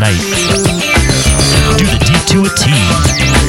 night. Do the D to a T.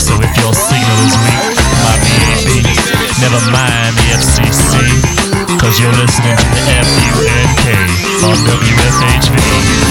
So if your signal is weak, my BAB, never mind the FCC, cause you're listening to the FUNK on WFHV.